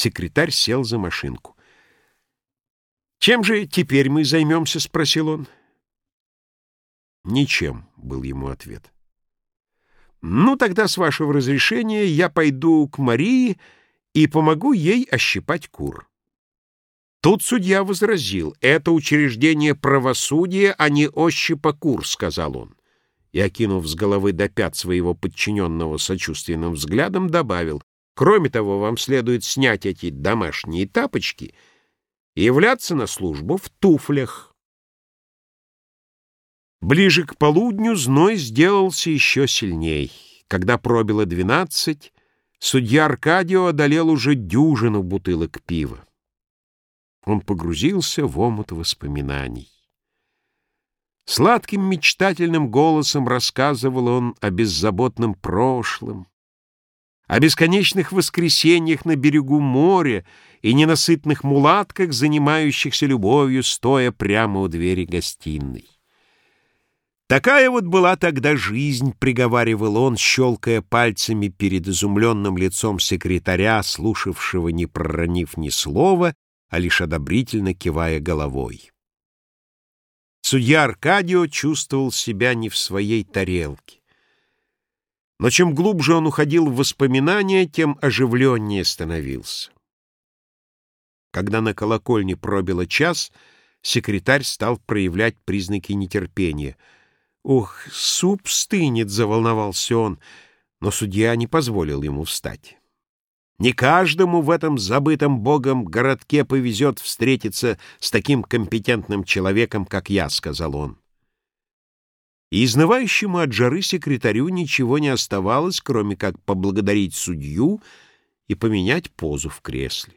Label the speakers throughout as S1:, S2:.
S1: Секретарь сел за машинку. «Чем же теперь мы займемся?» — спросил он. «Ничем», — был ему ответ. «Ну, тогда, с вашего разрешения, я пойду к Марии и помогу ей ощипать кур». Тут судья возразил, «Это учреждение правосудия, а не ощипа кур», — сказал он. И, окинув с головы до пят своего подчиненного сочувственным взглядом, добавил, «Кроме того, вам следует снять эти домашние тапочки и являться на службу в туфлях». Ближе к полудню зной сделался еще сильней. Когда пробило двенадцать, судья Аркадио одолел уже дюжину бутылок пива. Он погрузился в омут воспоминаний. Сладким мечтательным голосом рассказывал он о беззаботном прошлом, о бесконечных воскресеньях на берегу моря и ненасытных мулатках, занимающихся любовью, стоя прямо у двери гостиной. Такая вот была тогда жизнь, приговаривал он, щелкая пальцами перед изумленным лицом секретаря, слушавшего, не проронив ни слова, а лишь одобрительно кивая головой. Судья Аркадио чувствовал себя не в своей тарелке. Но чем глубже он уходил в воспоминания, тем оживленнее становился. Когда на колокольне пробило час, секретарь стал проявлять признаки нетерпения. «Ух, суп стынет!» — заволновался он, но судья не позволил ему встать. Не каждому в этом забытом Богом городке повезет встретиться с таким компетентным человеком, как я, — сказал он. И изнывающему от жары секретарю ничего не оставалось, кроме как поблагодарить судью и поменять позу в кресле.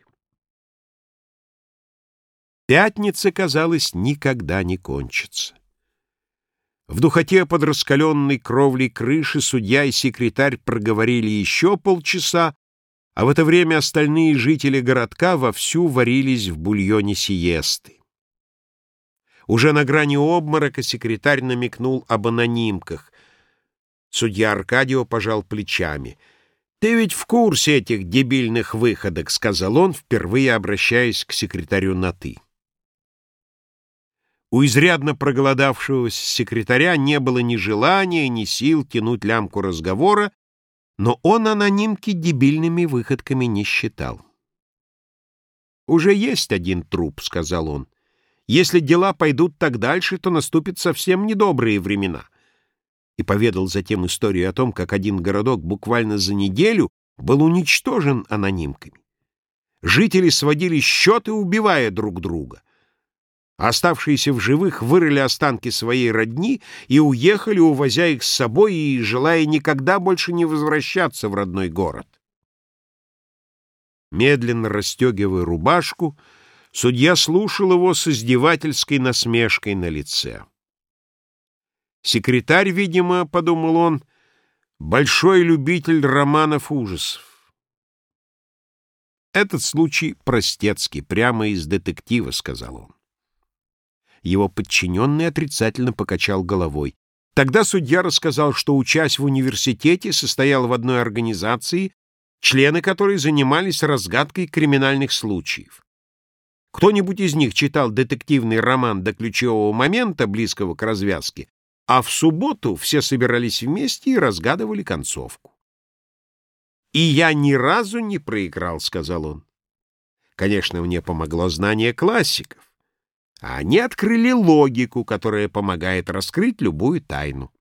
S1: Пятница, казалось, никогда не кончится. В духоте под раскаленной кровлей крыши судья и секретарь проговорили еще полчаса, а в это время остальные жители городка вовсю варились в бульоне сиесты. Уже на грани обморока секретарь намекнул об анонимках. Судья Аркадио пожал плечами. «Ты ведь в курсе этих дебильных выходок», — сказал он, впервые обращаясь к секретарю на «ты». У изрядно проголодавшегося секретаря не было ни желания, ни сил тянуть лямку разговора, но он анонимки дебильными выходками не считал. «Уже есть один труп», — сказал он. «Если дела пойдут так дальше, то наступят совсем недобрые времена». И поведал затем историю о том, как один городок буквально за неделю был уничтожен анонимками. Жители сводили счеты, убивая друг друга — Оставшиеся в живых вырыли останки своей родни и уехали, увозя их с собой и желая никогда больше не возвращаться в родной город. Медленно расстегивая рубашку, судья слушал его с издевательской насмешкой на лице. Секретарь, видимо, — подумал он, — большой любитель романов ужасов. Этот случай простецкий, прямо из детектива, — сказал он. Его подчиненный отрицательно покачал головой. Тогда судья рассказал, что, учась в университете, состоял в одной организации, члены которой занимались разгадкой криминальных случаев. Кто-нибудь из них читал детективный роман до ключевого момента, близкого к развязке, а в субботу все собирались вместе и разгадывали концовку. «И я ни разу не проиграл», — сказал он. Конечно, мне помогло знание классиков а они открыли логику, которая помогает раскрыть любую тайну.